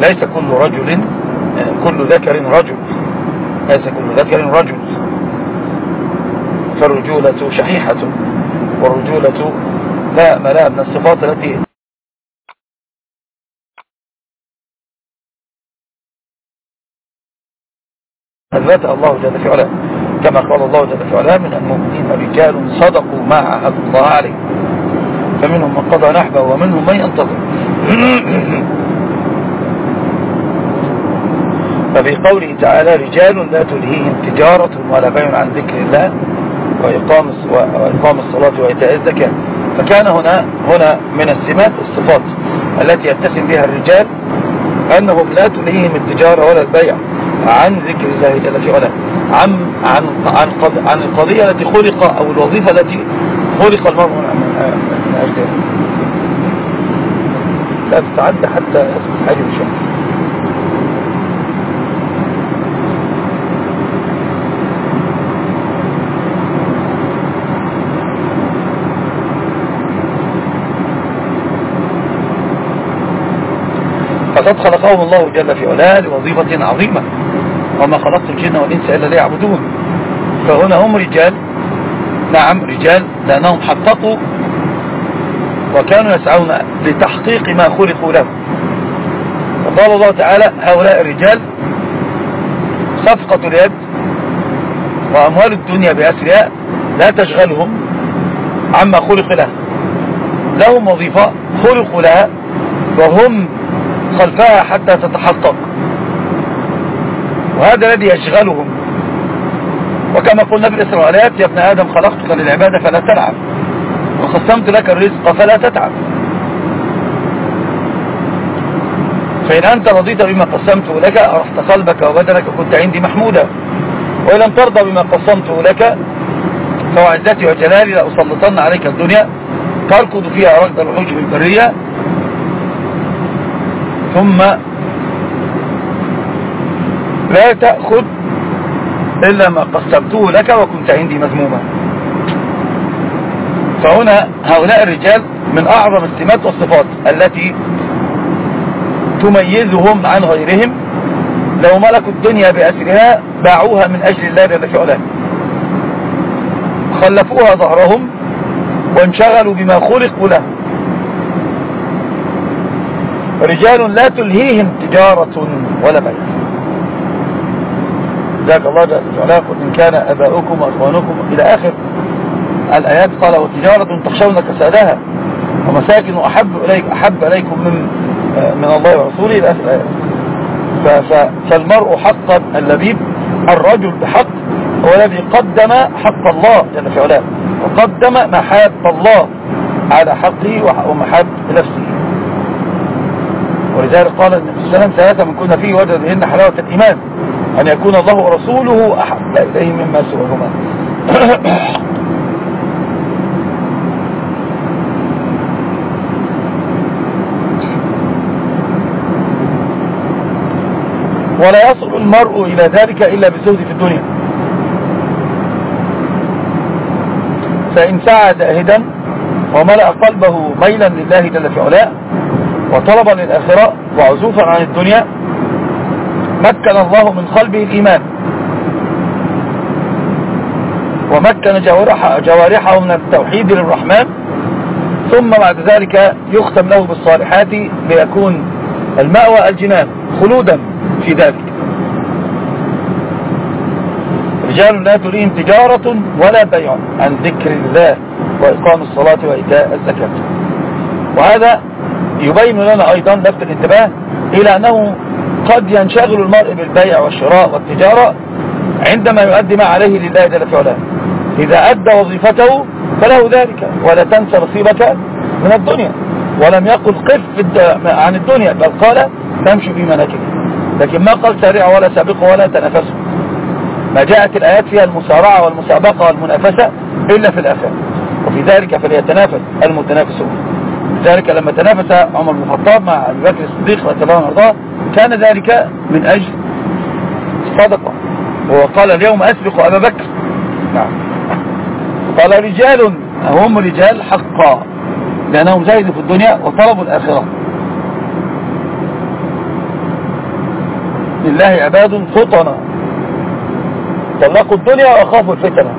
ليس كل رجل كل ذكر رجل ليس كل ذكر رجل. فالرجولة شحيحة والرجولة لا ملاء من الصفات التي أثبتها الله جل في كما قال الله جل في من المؤمنين رجال صدقوا ما عهد الله عليه. فمنهم من قضى نحبه ومنهم من ينتظر. ففي قوله تعالى رجال لا تلهيهم تجارة ولا بيع عن ذكر الله وإقام, الصلاة وإيتاء الزكاة. فكان هنا هنا من السمات الصفات التي يتسم بها الرجال أنهم لا تلهيهم التجارة ولا البيع عن ذكر الله جل في علا عن عن عن, عن القضية التي خلق أو الوظيفة التي خلق المرء من أجلها. لا تتعدى حتى يصبح حاجة بشكل خلقهم الله جل في علاه لوظيفة عظيمة. وما خلقت الجن والإنس إلا ليعبدون. فهنا هم رجال. نعم رجال لأنهم حققوا وكانوا يسعون لتحقيق ما خلقوا له. وقال الله تعالى هؤلاء الرجال صفقة اليد وأموال الدنيا بأسرها لا تشغلهم عما خلق له. لهم وظيفة خلقوا لها وهم خلفها حتى تتحقق. وهذا الذي يشغلهم. وكما قلنا في الإسرائيلات يا ابن آدم خلقتك للعبادة فلا تلعب. وقسمت لك الرزق فلا تتعب. فإن أنت رضيت بما قسمته لك أرحت قلبك وبدنك كنت عندي محمودا. وإن لم ترضى بما قسمته لك فوعزتي وجلالي لأسلطن عليك الدنيا. تركض فيها ركض الحجب البرية ثم لا تأخذ إلا ما قسمته لك وكنت عندي مذموما. فهنا هؤلاء الرجال من أعظم السمات والصفات التي تميزهم عن غيرهم. لو ملكوا الدنيا بأسرها باعوها من أجل الله جل فعلا خلفوها ظهرهم وانشغلوا بما خلقوا له. رجال لا تلهيهم تجارة ولا بيت ذاك الله جل وعلا قل إن كان أباؤكم وأخوانكم إلى آخر الآيات قال وتجارة تخشون كسادها ومساكن أحب, إليك أحب إليكم من, من الله ورسوله إلى آخر الآيات. فالمرء حقا اللبيب الرجل بحق هو الذي قدم حق الله جل علاه وقدم محاب الله على حقه ومحاب نفسه ولذلك قال النبي صلى الله عليه وسلم ثلاثة من كنا فيه وجد إن حلاوة الإيمان أن يكون الله ورسوله أحب إليه مما سواهما. ولا يصل المرء إلى ذلك إلا بالزهد في الدنيا. فإن سعى زاهدا وملأ قلبه ميلا لله جل في علاه وطلبا للآخرة وعزوفا عن الدنيا مكن الله من قلبه الإيمان ومكن جوارحه من التوحيد للرحمن ثم بعد ذلك يختم له بالصالحات ليكون المأوى الجنان خلودا في ذلك. رجال لا تليهم تجارة ولا بيع عن ذكر الله وإقام الصلاة وإيتاء الزكاة. وهذا يبين لنا أيضا لفت الانتباه إلى أنه قد ينشغل المرء بالبيع والشراء والتجارة عندما يؤدي ما عليه لله جل فعلا إذا أدى وظيفته فله ذلك ولا تنسى نصيبك من الدنيا. ولم يقل قف عن الدنيا بل قال تمشي في مناكبه. لكن ما قال سريع ولا سابق ولا تنفسه ما جاءت الآيات فيها المسارعة والمسابقة والمنافسة إلا في الأفاق وفي ذلك فليتنافس المتنافسون. ذلك لما تنافس عمر بن الخطاب مع أبي بكر الصديق رضي الله عنه كان ذلك من أجل صدقة وقال اليوم أسبق أبا بكر. نعم. قال رجال هم رجال حقا لأنهم زايدوا في الدنيا وطلبوا الآخرة. لله عباد فطنا طلقوا الدنيا وأخافوا الفتنة.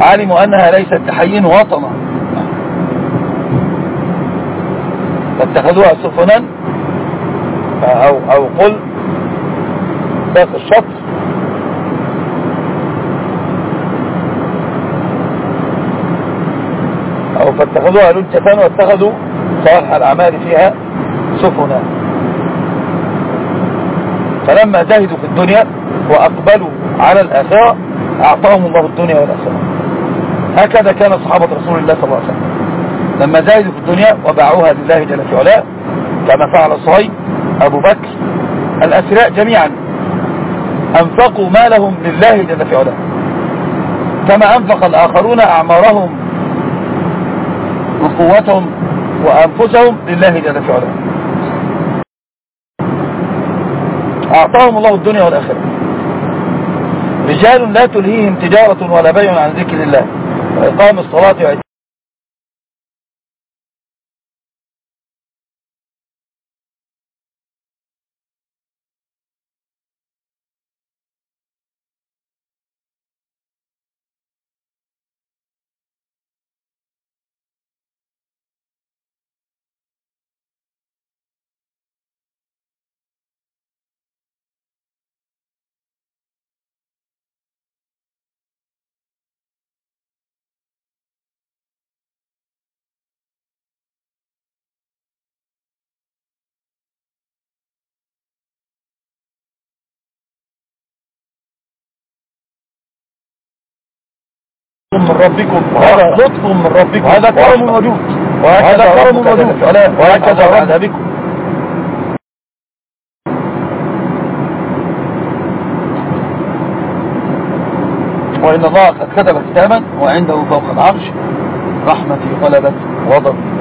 علموا أنها ليست تحيين وطنا فاتخذوها سفنا أو أو قل بس الشطر. أو فاتخذوها لجة واتخذوا صالح الأعمال فيها سفنا. فلما زهدوا في الدنيا وأقبلوا على الأخرى أعطاهم الله الدنيا والأخرى هكذا كان صحابة رسول الله صلى الله عليه وسلم. لما زادوا في الدنيا وباعوها لله جل في علاه كما فعل الصهي أبو بكر الأسراء جميعا. أنفقوا مالهم لله جل في علاه. كما أنفق الآخرون أعمارهم وقوتهم وأنفسهم لله جل في علاه. أعطاهم الله الدنيا والآخرة. رجال لا تلهيهم تجارة ولا بيع عن ذكر الله. وإقام الصلاة وعيد ربكم ربكم هذا كرم وهذا كرم وهكذا وإن الله قد كتب كتابا وعنده فوق العرش رحمتي غلبت وضبي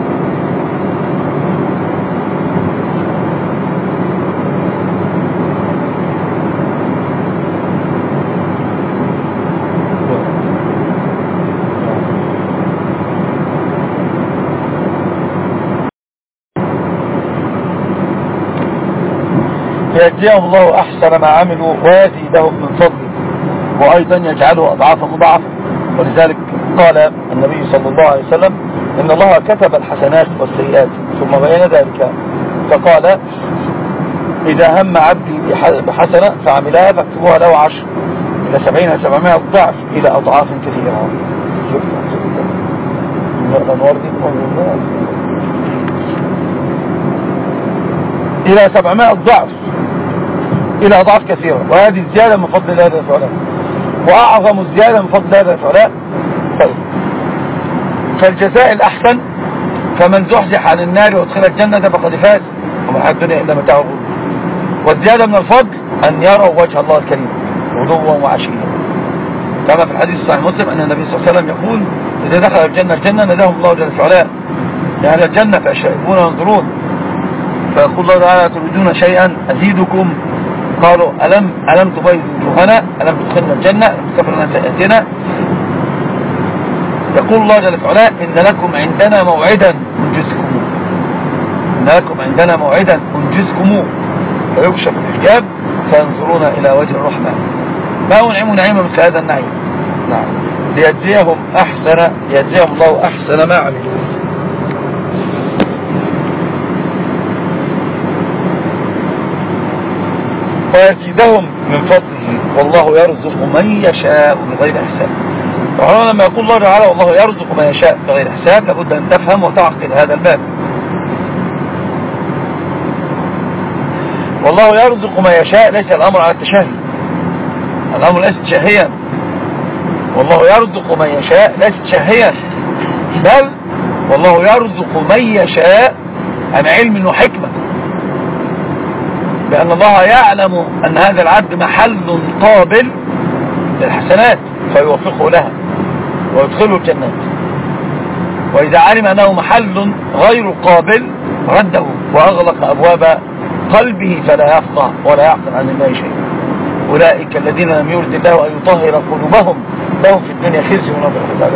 يجزيهم الله أحسن ما عملوا ويزيدهم من فضله. وأيضا يجعله أضعافا مضعف ولذلك قال النبي صلى الله عليه وسلم إن الله كتب الحسنات والسيئات ثم بين ذلك. فقال إذا هم عبدي بحسنة فعملها فاكتبوها له عشر إلى سبعين إلى سبعمائة ضعف إلى أضعاف كثيرة. إلى سبعمائة ضعف. إلى أضعاف كثيرة وهذه الزيادة من فضل الله للفعلاء وأعظم الزيادة من فضل الله للفعلاء طيب. فالجزاء الأحسن فمن زحزح عن النار وأدخل الجنة فقد فاز وما الدنيا إلا متاع والزيادة من الفضل أن يروا وجه الله الكريم غدوا وعشيا. كما في الحديث الصحيح مسلم أن النبي صلى الله عليه وسلم يقول إذا دخل الجنة الجنة نداهم الله جلال فعلاء لأهل يعني الجنة فأشربون وينظرون. فيقول الله تعالى تريدون شيئا أزيدكم قالوا ألم, ألم تبيضنا ألم تدخلنا الجنة؟ كفرنا تأتينا. يقول الله جل وعلا إن لكم عندنا موعدا أنجزكم إن لكم عندنا موعدا أنجزكم فيكشف الحجاب فينظرون إلى وجه الرحمة. ما أنعم نعيما مثل هذا النعيم؟ نعم. ليجزيهم أحسن ليجزيهم الله أحسن ما عملون ويزيدهم من فضله والله يرزق من يشاء بغير حساب. وهنا لما يقول الله تعالى والله يرزق من يشاء بغير حساب لابد أن تفهم وتعقل هذا الباب. والله يرزق ما يشاء ليس الأمر على التشهي الأمر ليس تشهيا. والله يرزق من يشاء ليس تشهيا. بل والله يرزق من يشاء عن علم وحكمة. لأن الله يعلم أن هذا العبد محل قابل للحسنات فيوفقه لها ويدخله الجنات. وإذا علم أنه محل غير قابل رده وأغلق أبواب قلبه فلا يفقه ولا يعقل عن الله شيئا. أولئك الذين لم يرد الله أن يطهر قلوبهم لهم في الدنيا خزي ونظر حزاب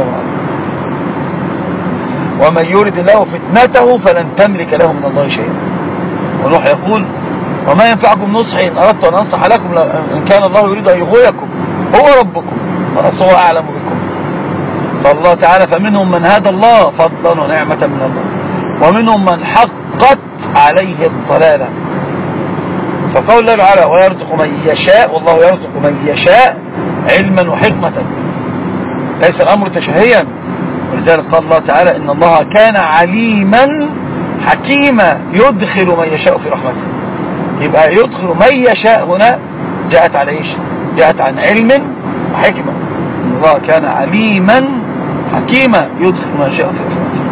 ومن يرد الله فتنته فلن تملك له من الله شيئا. ونوح يقول وما ينفعكم نصحي إن أردت أن أنصح لكم إن كان الله يريد أن يغويكم هو ربكم هو أعلم بكم. فالله تعالى فمنهم من هدى الله فضلا ونعمة من الله ومنهم من حقت عليه الضلالة فقول الله تعالى ويرزق من يشاء والله يرزق من يشاء علما وحكمة. ليس الأمر تشهيا ولذلك قال الله تعالى إن الله كان عليما حكيما يدخل من يشاء في رحمته. يبقى يدخل من يشاء هنا جاءت على إيش؟ جاءت عن علم وحكمة. إن الله كان عليما حكيما يدخل من يشاء في رحمته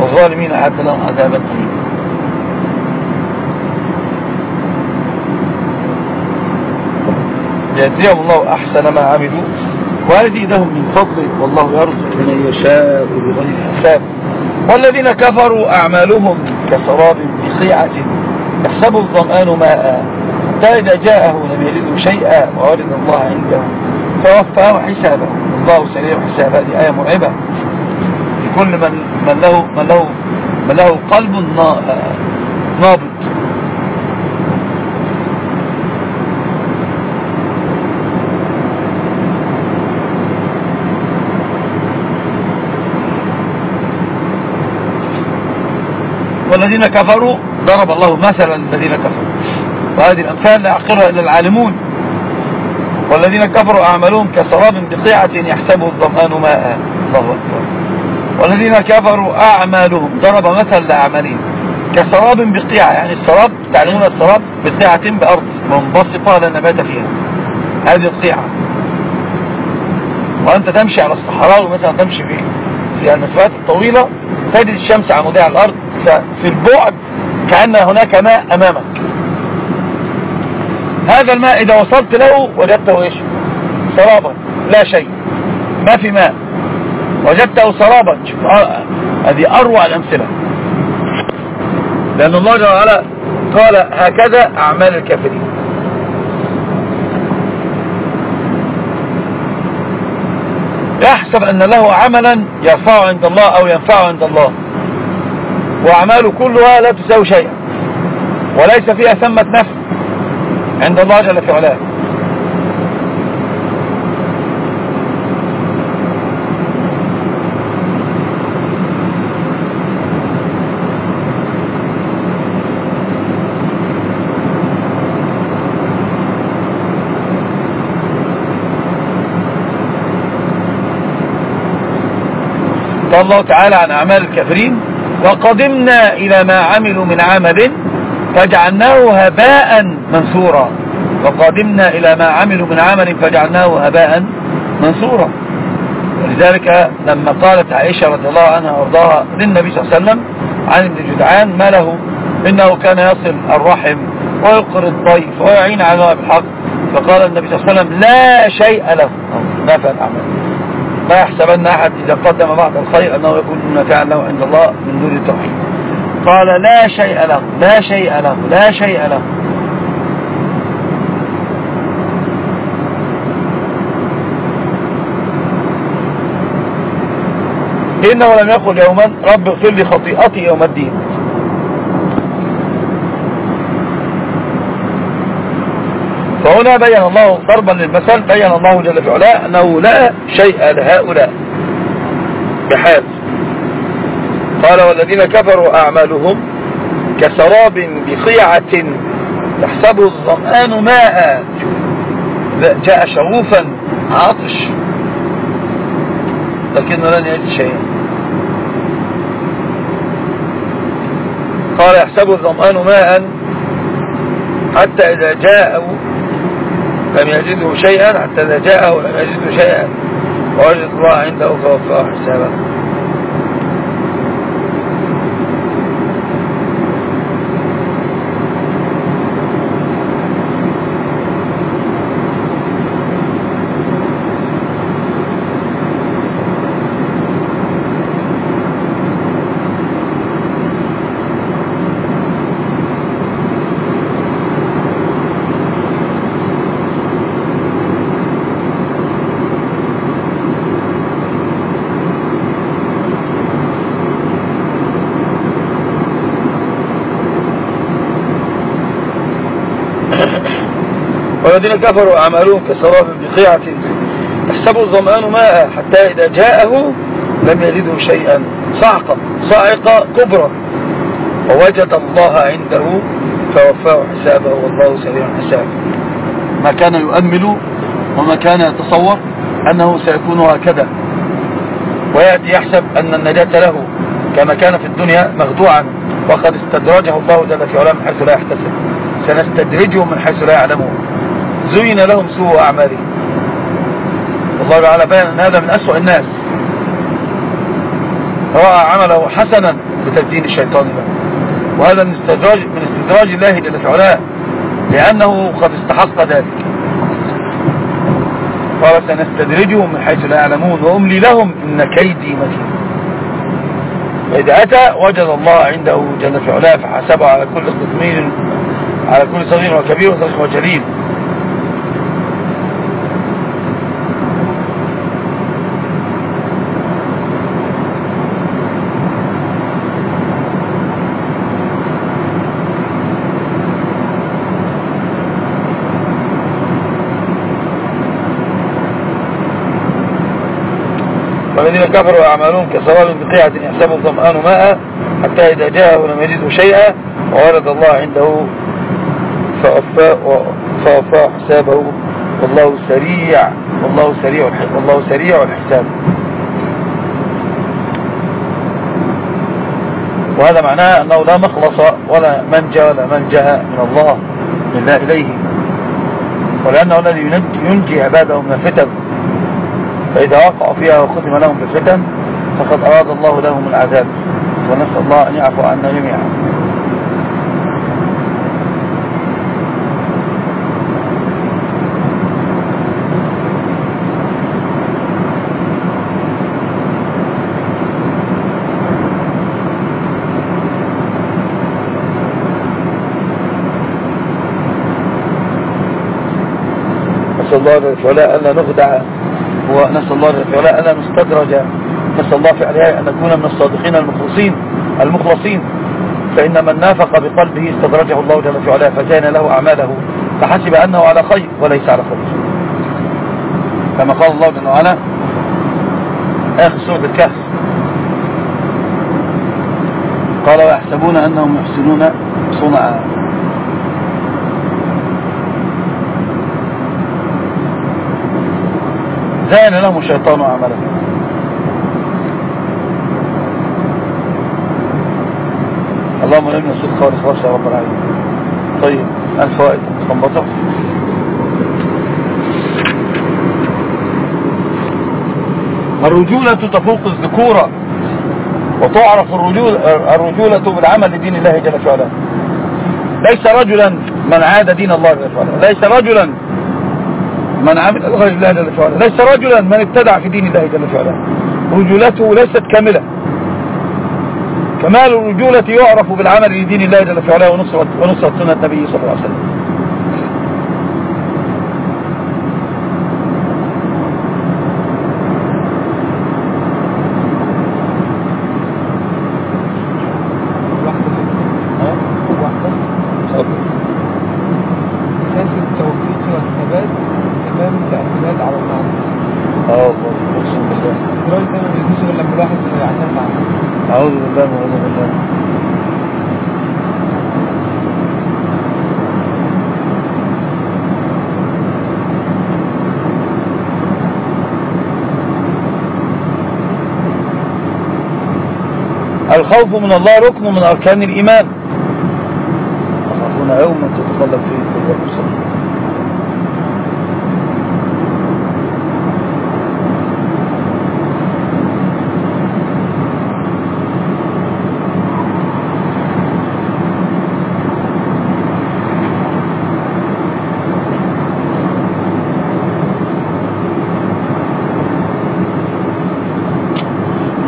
والظالمين أعد لهم عذابا أليما. يجزيهم الله أحسن ما عملوا ويزيدهم من فضله. والله يرزق من يشاء بغير حساب. والذين كفروا أعمالهم كسراب بقيعه يحسب الظمآن ماء حتى إذا جاءه لم يلده شيئا وعرض الله عنده فوفاه حسابه. الله سريع حسابه هذه آية مرعبة. لكل من, من, له, من, له من له قلب نابض. والذين كفروا ضرب الله مثلا الذين كفروا. وهذه الأمثال لا يعقلها إلا العالمون. والذين كفروا أعملهم كسراب بقيعة يحسبه الظمآن ماء. الله أكبر. والذين كفروا أعمالهم ضرب مثل لأعمالهم. كسراب بقيعة يعني السراب تعلمون السراب بقيعة بأرض منبسطة لا نبات فيها. هذه القيعة. وأنت تمشي على الصحراء ومثلا تمشي في في المسافات الطويلة تجد الشمس عمودية على الأرض ففي البعد كأن هناك ماء أمامك. هذا الماء إذا وصلت له وجدته إيش؟ سرابا. لا شيء. ما في ماء. وجدته سرابا. آه، هذه أروع الأمثلة. لأن الله جل وعلا قال هكذا أعمال الكافرين. يحسب أن له عملا يرفعه عند الله أو ينفعه عند الله. وأعمال كلها لا تساوي شيئا وليس فيها ثمة نفس عند الله جل في علاه. الله تعالى عن أعمال الكافرين وقدمنا إلى ما عملوا من عمل فجعلناه هباء منثورا. وقدمنا إلى ما عملوا من عمل فجعلناه هباء منثورا. ولذلك لما قالت عائشة رضي الله عنها وارضاها للنبي صلى الله عليه وسلم عن ابن جدعان ما له؟ إنه كان يصل الرحم ويقر الضيف ويعين على الحق. فقال النبي صلى الله عليه وسلم لا شيء له. ما فعل عمله لا يحسبن أحد إذا قدم بعض الخير أنه يكون نفعا له عند الله من دون التوحيد. قال لا شيء له لا شيء له لا شيء له. إنه لم يقل يوما رب اغفر لي خطيئتي يوم الدين. فهنا بيّن الله ضربا للمثل بيّن الله جل في علاء أنه لا شيء لهؤلاء. بحال. قال والذين كفروا أعمالهم كسراب بقيعة تحسب الظمآن ماء. جاء شغوفا عطش لكنه لن يجد شيئا. قال يحسب الظمآن ماء حتى إذا جاءوا لم يجده شيئا حتى إذا جاءه لم يجده شيئا. ووجد الله عنده فوفاه حسابه الذين كفروا عملهم كسراب بقيعة يحسبوا الظمآن ماء حتى إذا جاءه لم يجده شيئا. صعقة صعقة كبرى. ووجد الله عنده فوفاه حسابه والله سريع حسابه ما كان يؤمل وما كان يتصور أنه سيكون هكذا. ويأتي يحسب أن النجاة له كما كان في الدنيا مخدوعا وقد استدرجه الله جل في علام حيث لا يحتسب. سنستدرجه من حيث لا يعلمه. زين لهم سوء أعمالي والله تعالى بيان أن هذا من أسوأ الناس. رأى عمله حسنا بتبديل الشيطان له. وهذا من استدراج, من استدراج الله جل علاه لأنه قد استحق ذلك. قال سنستدرجهم من حيث لا يعلمون وأملي لهم إن كيدي متين. فإذا أتى وجد الله عنده جل علاه فحسبه على كل صغير على كل صغير وكبير وصغير وجليل. والذين كفروا أعمالهم كسراب بقيعة يحسبه الظمآن ماء حتى إذا جاءه لم يجده شيئا وورد الله عنده فأفاء حسابه. والله سريع والله سريع والله سريع الحساب. وهذا معناه أنه لا مخلص ولا منجى ولا منجى من الله من الله إليه. ولأنه الذي ينجي عباده من الفتن فإذا وقعوا فيها وختم لهم بالفتن فقد أراد الله لهم العذاب. ونسأل الله أن يعفو عنا جميعا. الله للشعلاء ألا نخدع ونسأل الله جل وعلا ألا نستدرج نسأل الله في عليها أن نكون من الصادقين المخلصين المخلصين. فإن من نافق بقلبه استدرجه الله جل وعلا فزين له أعماله فحسب أنه على خير وليس على خير. كما قال الله جل وعلا آخر سورة الكهف. قال ويحسبون أنهم يحسنون صنعا. زين لهم الشيطان وعملهم اللهم لم نسوك خالص خالص يا رب العالمين. طيب الفوائد مستنبطة الرجولة تفوق الذكورة وتعرف الرجولة, الرجولة بالعمل لدين الله جل فعلا ليس رجلا من عاد دين الله جل فعلا ليس رجلا من عمل الغرج لله جل وعلا ليس رجلا من ابتدع في دين الله جل وعلا. رجولته ليست كاملة. كمال الرجولة يعرف بالعمل لدين الله جل وعلا ونصرة سنة النبي صلى الله عليه وسلم. الخوف من الله ركن من أركان الإيمان. أخافون يوما تتقلب فيه كل المسلمين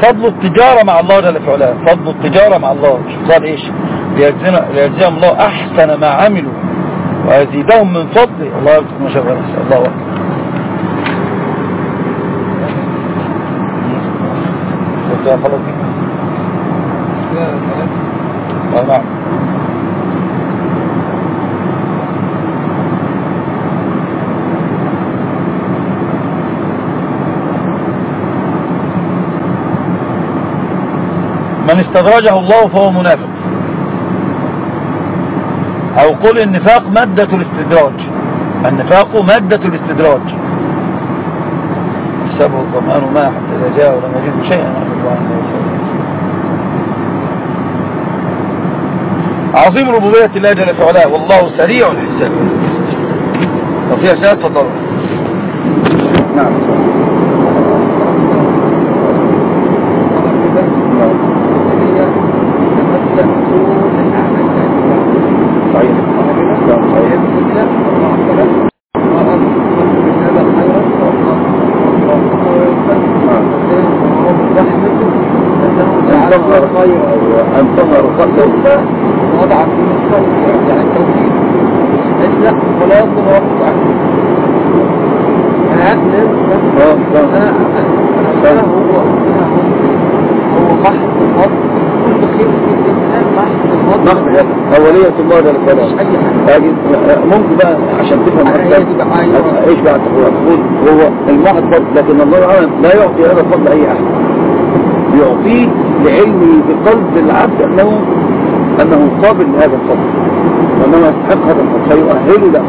فضل التجارة مع الله جل في علاه. فضل التجارة مع الله. قال إيش؟ ليجزيهم الله أحسن ما عملوا. ويزيدهم من فضله. الله يرزق ما شغل الله. أكبر. خلاص نعم من استدرجه الله فهو منافق. أو قل النفاق مادة الاستدراج. النفاق مادة الاستدراج. السبع الضمان ما حتى إذا جاء ولم يجد شيئا. عظيم ربوبية الله جل علاه والله سريع الحساب. وفي أشياء تطرق أولية ثم بعد ممكن بقى عشان تفهم أكتر. إيش بقى تقول؟ هو الموحد فضل لكن الله العالم لا يعطي هذا الفضل اي أحد. يعطيه لعلمه بقلب العبد انه أنه قابل لهذا الفضل. وانما يستحق هذا الفضل فيؤهله له.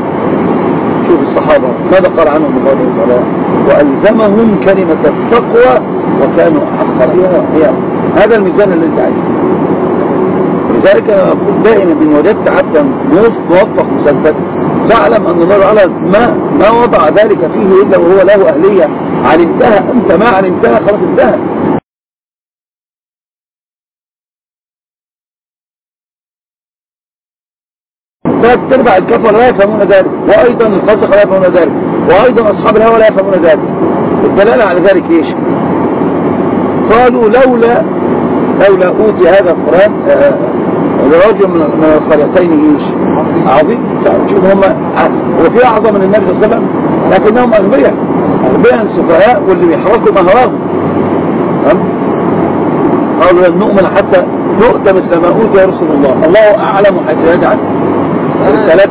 شوف الصحابة ماذا قال عنهم الله الصلاة وألزمهم كلمة التقوى وكانوا أحق بها. هذا الميزان الذي عايزه ذلك دائما إن وجدت عبدا موفق مسدد فاعلم أن الله تعالى ما, ما وضع ذلك فيه إلا وهو له أهلية. علمتها أنت ما علمتها خلاص انتهى. ثلاث تربع الكفر لا يفهمون ذلك. وأيضا الفسق لا يفهمون ذلك. وأيضا أصحاب الهوى لا يفهمون ذلك. الدلالة على ذلك إيش؟ قالوا لولا لولا أوتي هذا القرآن آه، الراجل من القريتين إيش عظيم. شوف هم وفي أعظم من النبي صلى الله عليه وسلم. لكنهم أغبياء. أغبياء سفهاء واللي بيحركوا مهراهم قالوا لن نؤمن حتى نؤتى مثل ما أوتي يا رسول الله. الله أعلم حيث يجعل. الثلاث